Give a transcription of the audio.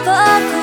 apart